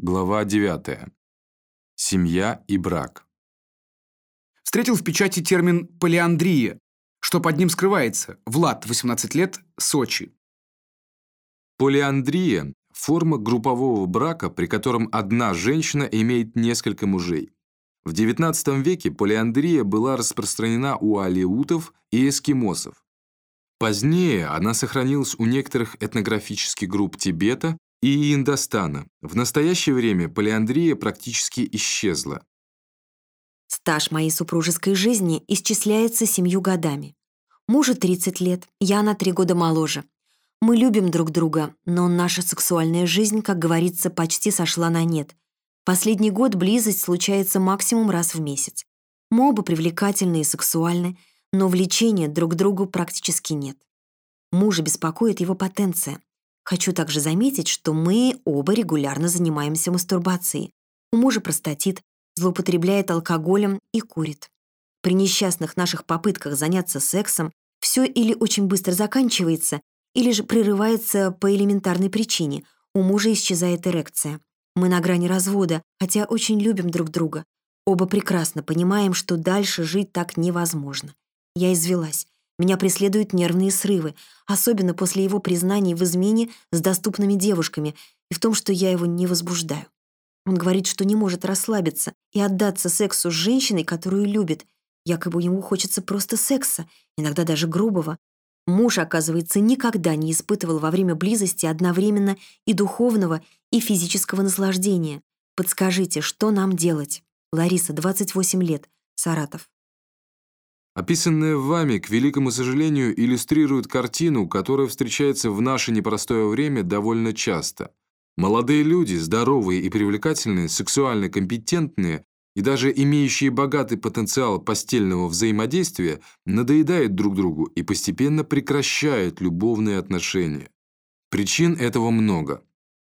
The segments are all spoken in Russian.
Глава 9. Семья и брак. Встретил в печати термин «полиандрия», что под ним скрывается. Влад, 18 лет, Сочи. Полиандрия – форма группового брака, при котором одна женщина имеет несколько мужей. В XIX веке полиандрия была распространена у алеутов и эскимосов. Позднее она сохранилась у некоторых этнографических групп Тибета и Индостана. В настоящее время полиандрия практически исчезла. Стаж моей супружеской жизни исчисляется семью годами. Мужу 30 лет, я на три года моложе. Мы любим друг друга, но наша сексуальная жизнь, как говорится, почти сошла на нет. Последний год близость случается максимум раз в месяц. Мы оба привлекательны и сексуальны, но влечения друг к другу практически нет. Мужа беспокоит его потенция. Хочу также заметить, что мы оба регулярно занимаемся мастурбацией. У мужа простатит, злоупотребляет алкоголем и курит. При несчастных наших попытках заняться сексом все или очень быстро заканчивается, или же прерывается по элементарной причине. У мужа исчезает эрекция. Мы на грани развода, хотя очень любим друг друга. Оба прекрасно понимаем, что дальше жить так невозможно. Я извелась. Меня преследуют нервные срывы, особенно после его признаний в измене с доступными девушками и в том, что я его не возбуждаю. Он говорит, что не может расслабиться и отдаться сексу с женщиной, которую любит. Якобы ему хочется просто секса, иногда даже грубого. Муж, оказывается, никогда не испытывал во время близости одновременно и духовного, и физического наслаждения. Подскажите, что нам делать? Лариса, 28 лет, Саратов. Описанное вами, к великому сожалению, иллюстрирует картину, которая встречается в наше непростое время довольно часто. Молодые люди, здоровые и привлекательные, сексуально компетентные и даже имеющие богатый потенциал постельного взаимодействия, надоедают друг другу и постепенно прекращают любовные отношения. Причин этого много.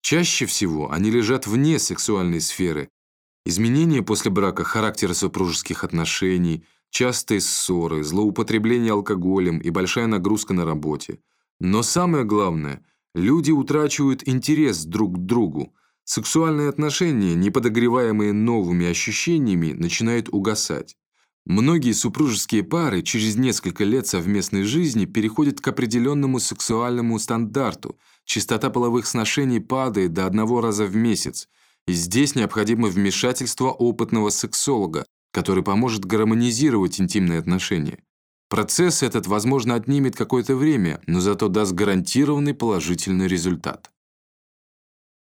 Чаще всего они лежат вне сексуальной сферы. Изменения после брака характера супружеских отношений – частые ссоры, злоупотребление алкоголем и большая нагрузка на работе. Но самое главное, люди утрачивают интерес друг к другу. Сексуальные отношения, не подогреваемые новыми ощущениями, начинают угасать. Многие супружеские пары через несколько лет совместной жизни переходят к определенному сексуальному стандарту. Частота половых сношений падает до одного раза в месяц. И здесь необходимо вмешательство опытного сексолога, который поможет гармонизировать интимные отношения. Процесс этот, возможно, отнимет какое-то время, но зато даст гарантированный положительный результат.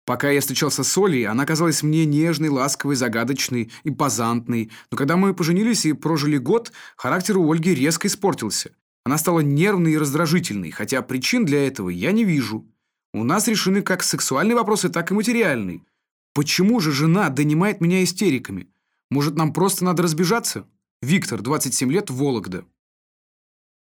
Пока я встречался с Олей, она казалась мне нежной, ласковой, загадочной, импозантной. Но когда мы поженились и прожили год, характер у Ольги резко испортился. Она стала нервной и раздражительной, хотя причин для этого я не вижу. У нас решены как сексуальные вопросы, так и материальные. Почему же жена донимает меня истериками? Может, нам просто надо разбежаться? Виктор, 27 лет, Вологда.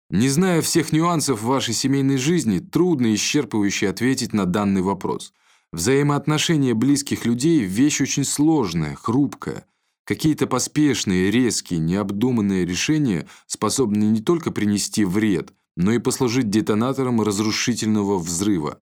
Не зная всех нюансов вашей семейной жизни, трудно исчерпывающе ответить на данный вопрос. Взаимоотношения близких людей – вещь очень сложная, хрупкая. Какие-то поспешные, резкие, необдуманные решения способны не только принести вред, но и послужить детонатором разрушительного взрыва.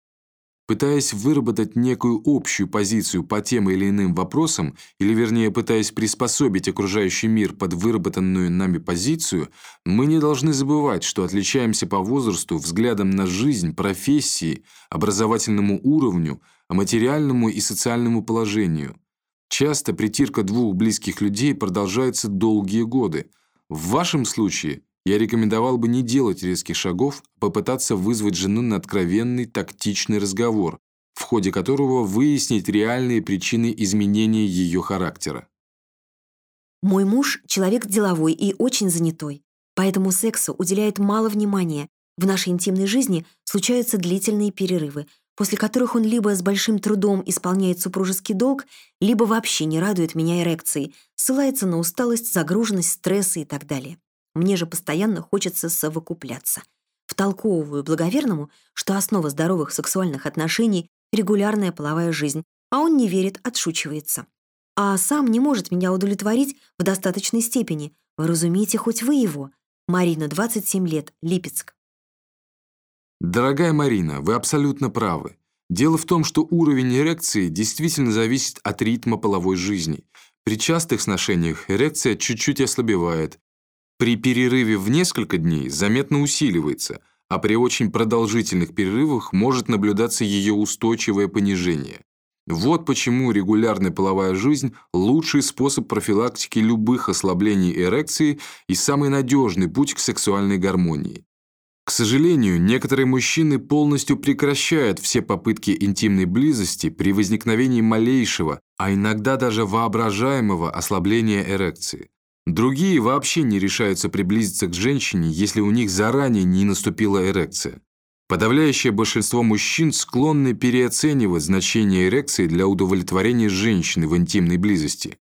Пытаясь выработать некую общую позицию по тем или иным вопросам, или вернее пытаясь приспособить окружающий мир под выработанную нами позицию, мы не должны забывать, что отличаемся по возрасту, взглядом на жизнь, профессии, образовательному уровню, материальному и социальному положению. Часто притирка двух близких людей продолжается долгие годы. В вашем случае я рекомендовал бы не делать резких шагов, а попытаться вызвать жену на откровенный тактичный разговор, в ходе которого выяснить реальные причины изменения ее характера. Мой муж — человек деловой и очень занятой, поэтому сексу уделяет мало внимания. В нашей интимной жизни случаются длительные перерывы, после которых он либо с большим трудом исполняет супружеский долг, либо вообще не радует меня эрекцией, ссылается на усталость, загруженность, стрессы и так далее. Мне же постоянно хочется совокупляться. Втолковываю благоверному, что основа здоровых сексуальных отношений — регулярная половая жизнь, а он не верит, отшучивается. А сам не может меня удовлетворить в достаточной степени. Разумеете, хоть вы его. Марина, 27 лет, Липецк. Дорогая Марина, вы абсолютно правы. Дело в том, что уровень эрекции действительно зависит от ритма половой жизни. При частых сношениях эрекция чуть-чуть ослабевает. При перерыве в несколько дней заметно усиливается, а при очень продолжительных перерывах может наблюдаться ее устойчивое понижение. Вот почему регулярная половая жизнь – лучший способ профилактики любых ослаблений эрекции и самый надежный путь к сексуальной гармонии. К сожалению, некоторые мужчины полностью прекращают все попытки интимной близости при возникновении малейшего, а иногда даже воображаемого ослабления эрекции. Другие вообще не решаются приблизиться к женщине, если у них заранее не наступила эрекция. Подавляющее большинство мужчин склонны переоценивать значение эрекции для удовлетворения женщины в интимной близости.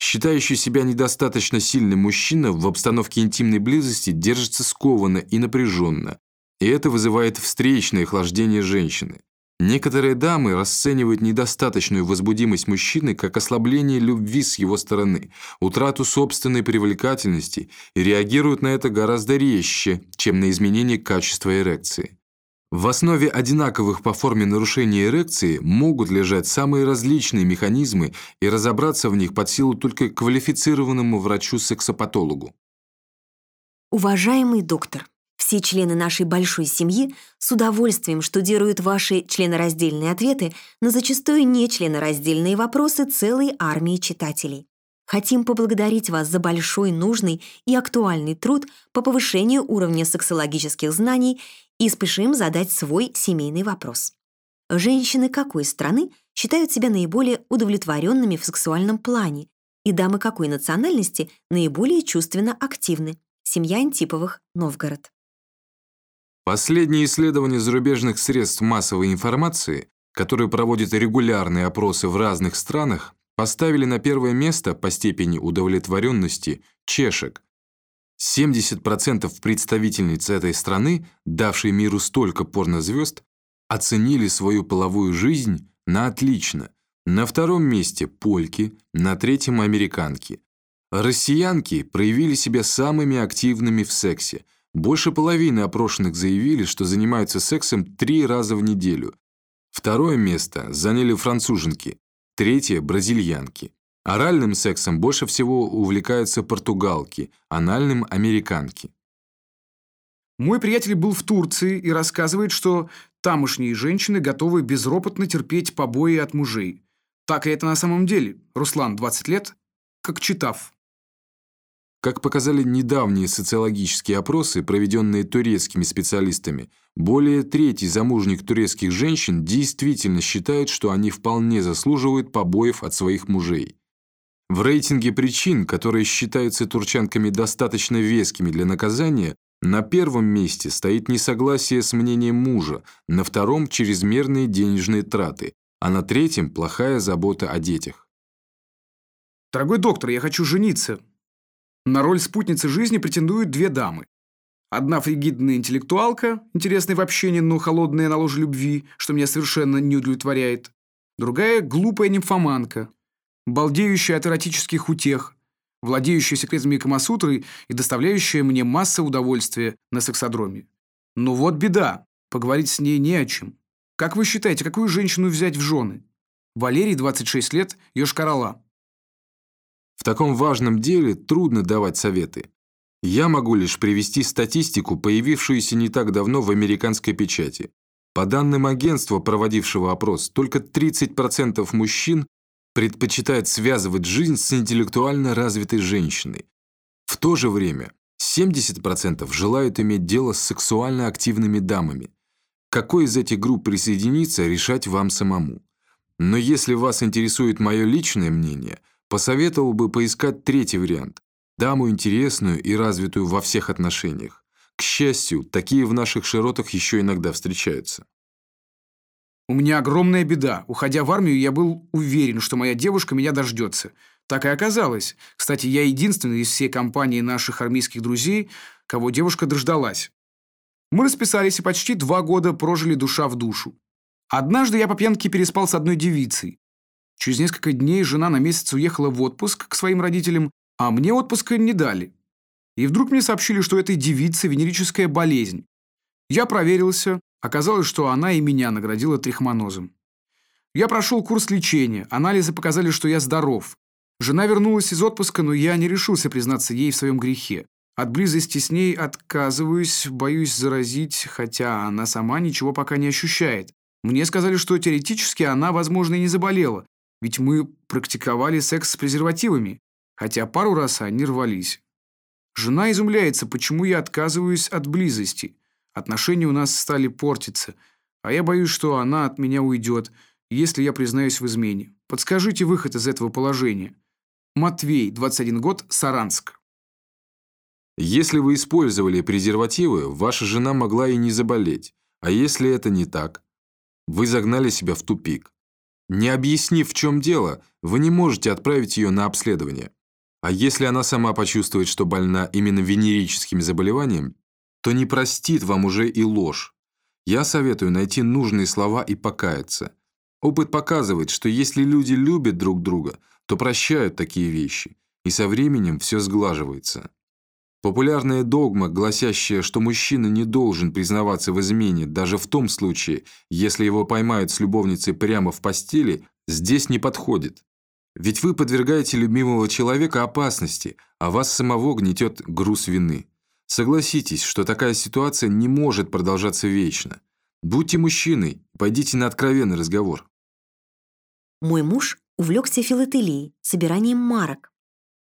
Считающий себя недостаточно сильным мужчина в обстановке интимной близости держится скованно и напряженно, и это вызывает встречное охлаждение женщины. Некоторые дамы расценивают недостаточную возбудимость мужчины как ослабление любви с его стороны, утрату собственной привлекательности и реагируют на это гораздо резче, чем на изменение качества эрекции. В основе одинаковых по форме нарушений эрекции могут лежать самые различные механизмы, и разобраться в них под силу только квалифицированному врачу-сексопатологу. Уважаемый доктор, все члены нашей большой семьи с удовольствием штудируют ваши членораздельные ответы на зачастую не членораздельные вопросы целой армии читателей. Хотим поблагодарить вас за большой, нужный и актуальный труд по повышению уровня сексологических знаний и спешим задать свой семейный вопрос. Женщины какой страны считают себя наиболее удовлетворенными в сексуальном плане, и дамы какой национальности наиболее чувственно активны? Семья Антиповых, Новгород. Последние исследования зарубежных средств массовой информации, которые проводят регулярные опросы в разных странах, поставили на первое место по степени удовлетворенности чешек, 70% представительниц этой страны, давшей миру столько порнозвезд, оценили свою половую жизнь на отлично. На втором месте польки, на третьем американки. Россиянки проявили себя самыми активными в сексе. Больше половины опрошенных заявили, что занимаются сексом три раза в неделю. Второе место заняли француженки, третье – бразильянки. Оральным сексом больше всего увлекаются португалки, анальным – американки. Мой приятель был в Турции и рассказывает, что тамошние женщины готовы безропотно терпеть побои от мужей. Так и это на самом деле. Руслан, 20 лет, как читав. Как показали недавние социологические опросы, проведенные турецкими специалистами, более трети замужних турецких женщин действительно считают, что они вполне заслуживают побоев от своих мужей. В рейтинге причин, которые считаются турчанками достаточно вескими для наказания, на первом месте стоит несогласие с мнением мужа, на втором – чрезмерные денежные траты, а на третьем – плохая забота о детях. Дорогой доктор, я хочу жениться. На роль спутницы жизни претендуют две дамы. Одна фригидная интеллектуалка, интересная в общении, но холодная на ложе любви, что меня совершенно не удовлетворяет. Другая – глупая нимфоманка, балдеющая от эротических утех, владеющая секретами Камасутры и доставляющая мне массу удовольствия на сексодроме. Но вот беда, поговорить с ней не о чем. Как вы считаете, какую женщину взять в жены? Валерий, 26 лет, Йошкарала. В таком важном деле трудно давать советы. Я могу лишь привести статистику, появившуюся не так давно в американской печати. По данным агентства, проводившего опрос, только 30% мужчин предпочитает связывать жизнь с интеллектуально развитой женщиной. В то же время 70% желают иметь дело с сексуально активными дамами. Какой из этих групп присоединиться, решать вам самому. Но если вас интересует мое личное мнение, посоветовал бы поискать третий вариант – даму интересную и развитую во всех отношениях. К счастью, такие в наших широтах еще иногда встречаются. У меня огромная беда. Уходя в армию, я был уверен, что моя девушка меня дождется. Так и оказалось. Кстати, я единственный из всей компании наших армейских друзей, кого девушка дождалась. Мы расписались и почти два года прожили душа в душу. Однажды я по пьянке переспал с одной девицей. Через несколько дней жена на месяц уехала в отпуск к своим родителям, а мне отпуска не дали. И вдруг мне сообщили, что этой девице венерическая болезнь. Я проверился, Оказалось, что она и меня наградила трихмонозом. Я прошел курс лечения, анализы показали, что я здоров. Жена вернулась из отпуска, но я не решился признаться ей в своем грехе. От близости с ней отказываюсь, боюсь заразить, хотя она сама ничего пока не ощущает. Мне сказали, что теоретически она, возможно, и не заболела, ведь мы практиковали секс с презервативами, хотя пару раз они рвались. Жена изумляется, почему я отказываюсь от близости. Отношения у нас стали портиться, а я боюсь, что она от меня уйдет, если я признаюсь в измене. Подскажите выход из этого положения. Матвей, 21 год, Саранск. Если вы использовали презервативы, ваша жена могла и не заболеть. А если это не так? Вы загнали себя в тупик. Не объяснив, в чем дело, вы не можете отправить ее на обследование. А если она сама почувствует, что больна именно венерическим заболеванием, то не простит вам уже и ложь. Я советую найти нужные слова и покаяться. Опыт показывает, что если люди любят друг друга, то прощают такие вещи, и со временем все сглаживается. Популярная догма, гласящая, что мужчина не должен признаваться в измене даже в том случае, если его поймают с любовницей прямо в постели, здесь не подходит. Ведь вы подвергаете любимого человека опасности, а вас самого гнетет груз вины. Согласитесь, что такая ситуация не может продолжаться вечно. Будьте мужчиной, пойдите на откровенный разговор. Мой муж увлекся филателией, собиранием марок.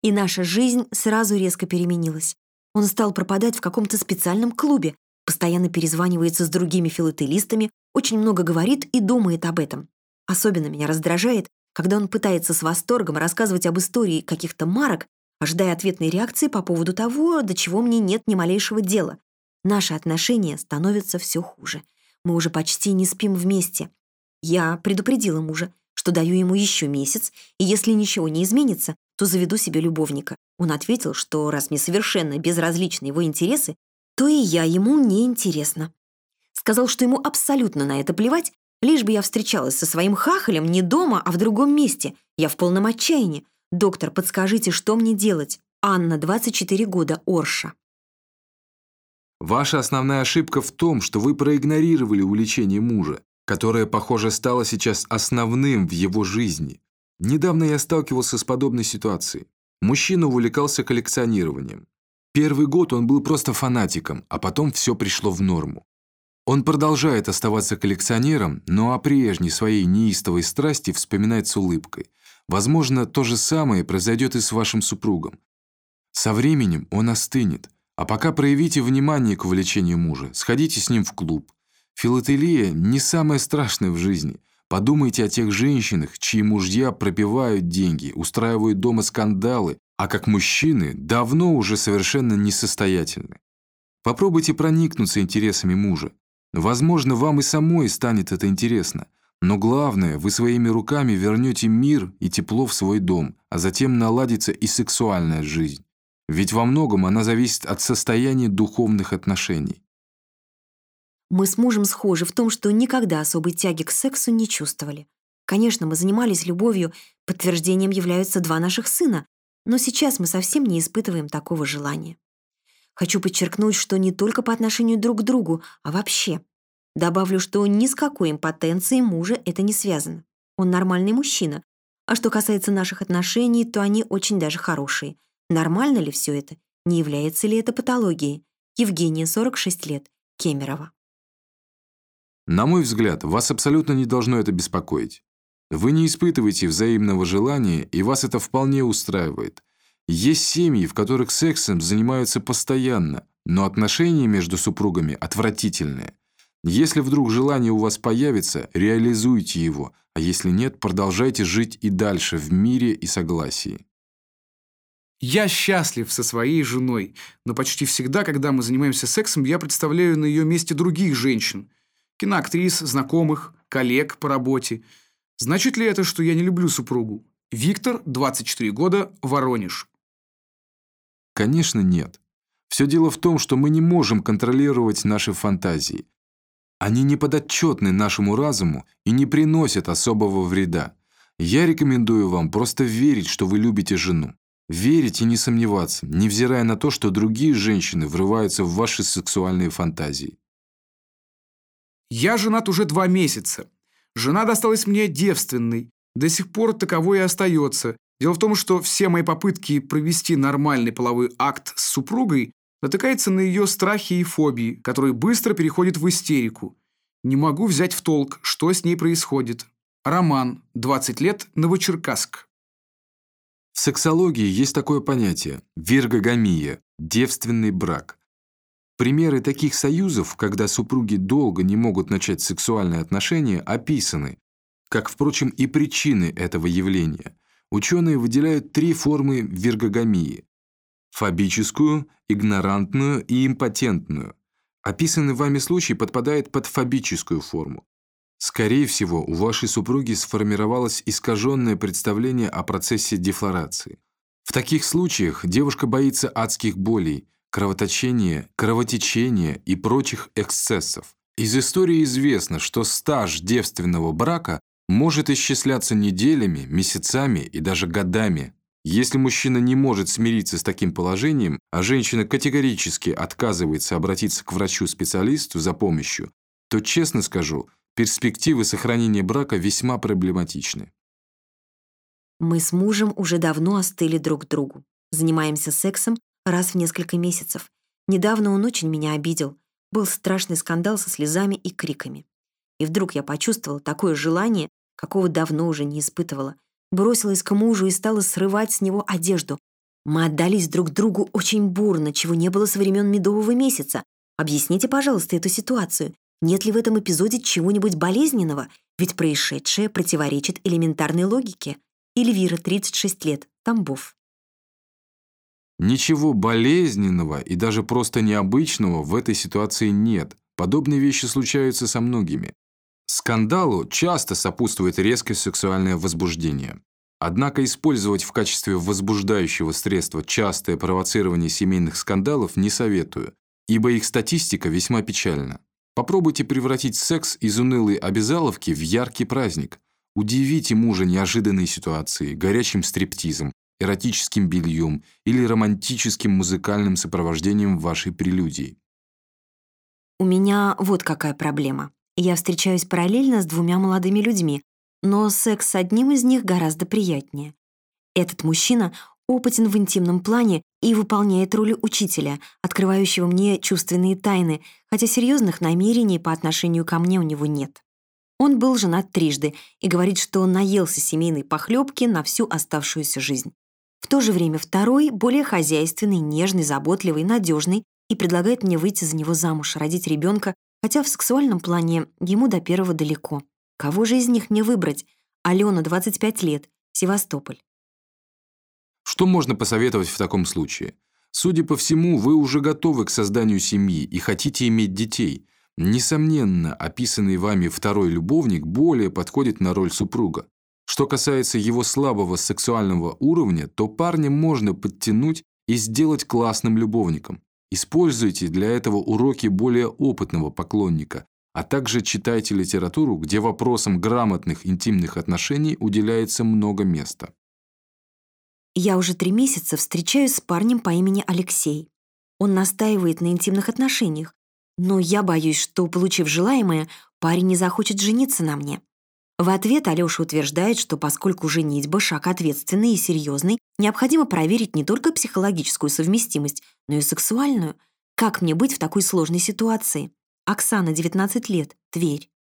И наша жизнь сразу резко переменилась. Он стал пропадать в каком-то специальном клубе, постоянно перезванивается с другими филателистами, очень много говорит и думает об этом. Особенно меня раздражает, когда он пытается с восторгом рассказывать об истории каких-то марок, ожидая ответной реакции по поводу того, до чего мне нет ни малейшего дела. Наши отношения становятся все хуже. Мы уже почти не спим вместе. Я предупредила мужа, что даю ему еще месяц, и если ничего не изменится, то заведу себе любовника. Он ответил, что раз мне совершенно безразличны его интересы, то и я ему не интересна. Сказал, что ему абсолютно на это плевать, лишь бы я встречалась со своим хахалем не дома, а в другом месте. Я в полном отчаянии. Доктор, подскажите, что мне делать? Анна, 24 года, Орша. Ваша основная ошибка в том, что вы проигнорировали увлечение мужа, которое, похоже, стало сейчас основным в его жизни. Недавно я сталкивался с подобной ситуацией. Мужчина увлекался коллекционированием. Первый год он был просто фанатиком, а потом все пришло в норму. Он продолжает оставаться коллекционером, но о прежней своей неистовой страсти вспоминает с улыбкой. Возможно, то же самое произойдет и с вашим супругом. Со временем он остынет, а пока проявите внимание к увлечению мужа, сходите с ним в клуб. Филателия не самое страшное в жизни. Подумайте о тех женщинах, чьи мужья пропивают деньги, устраивают дома скандалы, а как мужчины давно уже совершенно несостоятельны. Попробуйте проникнуться интересами мужа. Возможно, вам и самой станет это интересно. Но главное, вы своими руками вернете мир и тепло в свой дом, а затем наладится и сексуальная жизнь. Ведь во многом она зависит от состояния духовных отношений. Мы с мужем схожи в том, что никогда особой тяги к сексу не чувствовали. Конечно, мы занимались любовью, подтверждением являются два наших сына, но сейчас мы совсем не испытываем такого желания. Хочу подчеркнуть, что не только по отношению друг к другу, а вообще. Добавлю, что ни с какой импотенцией мужа это не связано. Он нормальный мужчина. А что касается наших отношений, то они очень даже хорошие. Нормально ли все это? Не является ли это патологией? Евгения, 46 лет, Кемерово. На мой взгляд, вас абсолютно не должно это беспокоить. Вы не испытываете взаимного желания, и вас это вполне устраивает. Есть семьи, в которых сексом занимаются постоянно, но отношения между супругами отвратительные. Если вдруг желание у вас появится, реализуйте его, а если нет, продолжайте жить и дальше в мире и согласии. Я счастлив со своей женой, но почти всегда, когда мы занимаемся сексом, я представляю на ее месте других женщин – киноактрис, знакомых, коллег по работе. Значит ли это, что я не люблю супругу? Виктор, 24 года, Воронеж. Конечно, нет. Все дело в том, что мы не можем контролировать наши фантазии. Они не подотчетны нашему разуму и не приносят особого вреда. Я рекомендую вам просто верить, что вы любите жену. Верить и не сомневаться, невзирая на то, что другие женщины врываются в ваши сексуальные фантазии. Я женат уже два месяца. Жена досталась мне девственной. До сих пор таковой и остается. Дело в том, что все мои попытки провести нормальный половой акт с супругой натыкаются на ее страхи и фобии, которые быстро переходят в истерику. Не могу взять в толк, что с ней происходит. Роман, 20 лет, Новочеркасск. В сексологии есть такое понятие – виргогамия – девственный брак. Примеры таких союзов, когда супруги долго не могут начать сексуальные отношения, описаны, как, впрочем, и причины этого явления. Ученые выделяют три формы виргогамии – фобическую, игнорантную и импотентную. Описанный вами случай подпадает под фобическую форму. Скорее всего, у вашей супруги сформировалось искаженное представление о процессе дефлорации. В таких случаях девушка боится адских болей – кровоточения, кровотечения и прочих эксцессов. Из истории известно, что стаж девственного брака может исчисляться неделями, месяцами и даже годами. Если мужчина не может смириться с таким положением, а женщина категорически отказывается обратиться к врачу-специалисту за помощью, то, честно скажу, перспективы сохранения брака весьма проблематичны. Мы с мужем уже давно остыли друг к другу. Занимаемся сексом раз в несколько месяцев. Недавно он очень меня обидел. Был страшный скандал со слезами и криками. И вдруг я почувствовала такое желание, какого давно уже не испытывала. Бросилась к мужу и стала срывать с него одежду. Мы отдались друг другу очень бурно, чего не было со времен медового месяца. Объясните, пожалуйста, эту ситуацию. Нет ли в этом эпизоде чего-нибудь болезненного? Ведь происшедшее противоречит элементарной логике. Эльвира, 36 лет, Тамбов. Ничего болезненного и даже просто необычного в этой ситуации нет. Подобные вещи случаются со многими. Скандалу часто сопутствует резкое сексуальное возбуждение. Однако использовать в качестве возбуждающего средства частое провоцирование семейных скандалов не советую, ибо их статистика весьма печальна. Попробуйте превратить секс из унылой обязаловки в яркий праздник. Удивите мужа неожиданной ситуацией, горячим стриптизом, эротическим бельем или романтическим музыкальным сопровождением вашей прелюдии. У меня вот какая проблема. Я встречаюсь параллельно с двумя молодыми людьми, но секс с одним из них гораздо приятнее. Этот мужчина опытен в интимном плане и выполняет роль учителя, открывающего мне чувственные тайны, хотя серьезных намерений по отношению ко мне у него нет. Он был женат трижды и говорит, что наелся семейной похлебки на всю оставшуюся жизнь. В то же время второй, более хозяйственный, нежный, заботливый, надежный и предлагает мне выйти за него замуж, родить ребенка, хотя в сексуальном плане ему до первого далеко. Кого же из них мне выбрать? Алена, 25 лет, Севастополь. Что можно посоветовать в таком случае? Судя по всему, вы уже готовы к созданию семьи и хотите иметь детей. Несомненно, описанный вами второй любовник более подходит на роль супруга. Что касается его слабого сексуального уровня, то парня можно подтянуть и сделать классным любовником. Используйте для этого уроки более опытного поклонника, а также читайте литературу, где вопросам грамотных интимных отношений уделяется много места. Я уже три месяца встречаюсь с парнем по имени Алексей. Он настаивает на интимных отношениях, но я боюсь, что, получив желаемое, парень не захочет жениться на мне. В ответ Алёша утверждает, что поскольку женитьба – шаг ответственный и серьезный, необходимо проверить не только психологическую совместимость, но и сексуальную. Как мне быть в такой сложной ситуации? Оксана, 19 лет, Тверь.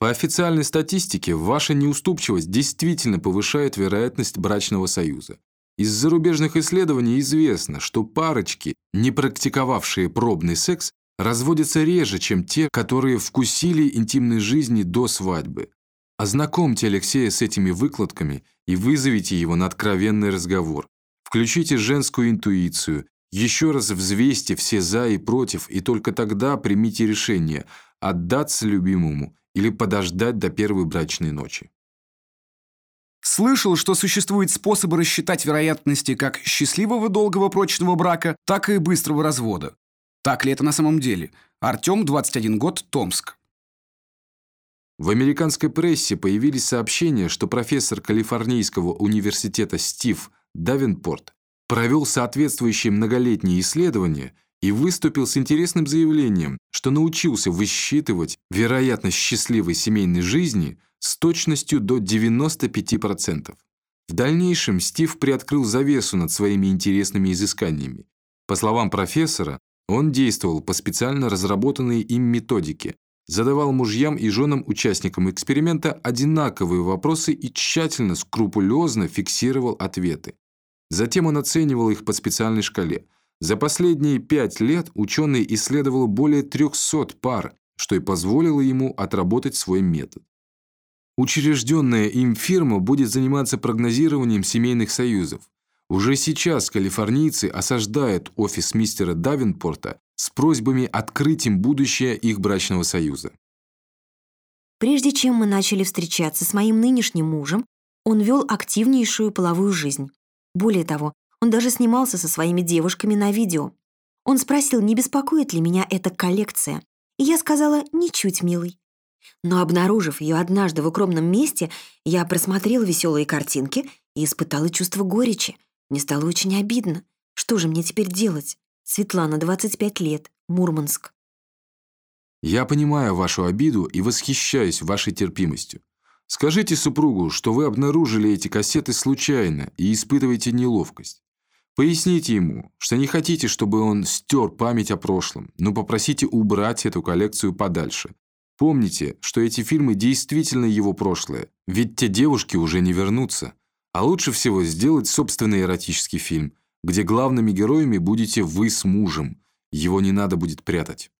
По официальной статистике, ваша неуступчивость действительно повышает вероятность брачного союза. Из зарубежных исследований известно, что парочки, не практиковавшие пробный секс, разводятся реже, чем те, которые вкусили интимной жизни до свадьбы. Ознакомьте Алексея с этими выкладками и вызовите его на откровенный разговор. Включите женскую интуицию, еще раз взвесьте все «за» и «против», и только тогда примите решение – отдаться любимому или подождать до первой брачной ночи. Слышал, что существуют способы рассчитать вероятности как счастливого долгого прочного брака, так и быстрого развода. Так ли это на самом деле? Артем, 21 год, Томск. В американской прессе появились сообщения, что профессор Калифорнийского университета Стив Давенпорт провел соответствующие многолетние исследования и выступил с интересным заявлением, что научился высчитывать вероятность счастливой семейной жизни с точностью до 95%. В дальнейшем Стив приоткрыл завесу над своими интересными изысканиями. По словам профессора, он действовал по специально разработанной им методике, задавал мужьям и женам участникам эксперимента одинаковые вопросы и тщательно, скрупулезно фиксировал ответы. Затем он оценивал их по специальной шкале. За последние пять лет ученый исследовал более 300 пар, что и позволило ему отработать свой метод. Учрежденная им фирма будет заниматься прогнозированием семейных союзов. Уже сейчас калифорнийцы осаждают офис мистера Давинпорта с просьбами открыть им будущее их брачного союза. Прежде чем мы начали встречаться с моим нынешним мужем, он вел активнейшую половую жизнь. Более того, он даже снимался со своими девушками на видео. Он спросил, не беспокоит ли меня эта коллекция. И я сказала, ничуть, милый. Но обнаружив ее однажды в укромном месте, я просмотрела веселые картинки и испытала чувство горечи. Мне стало очень обидно. Что же мне теперь делать? Светлана, 25 лет, Мурманск. Я понимаю вашу обиду и восхищаюсь вашей терпимостью. Скажите супругу, что вы обнаружили эти кассеты случайно и испытываете неловкость. Поясните ему, что не хотите, чтобы он стер память о прошлом, но попросите убрать эту коллекцию подальше. Помните, что эти фильмы действительно его прошлое, ведь те девушки уже не вернутся. А лучше всего сделать собственный эротический фильм, где главными героями будете вы с мужем. Его не надо будет прятать.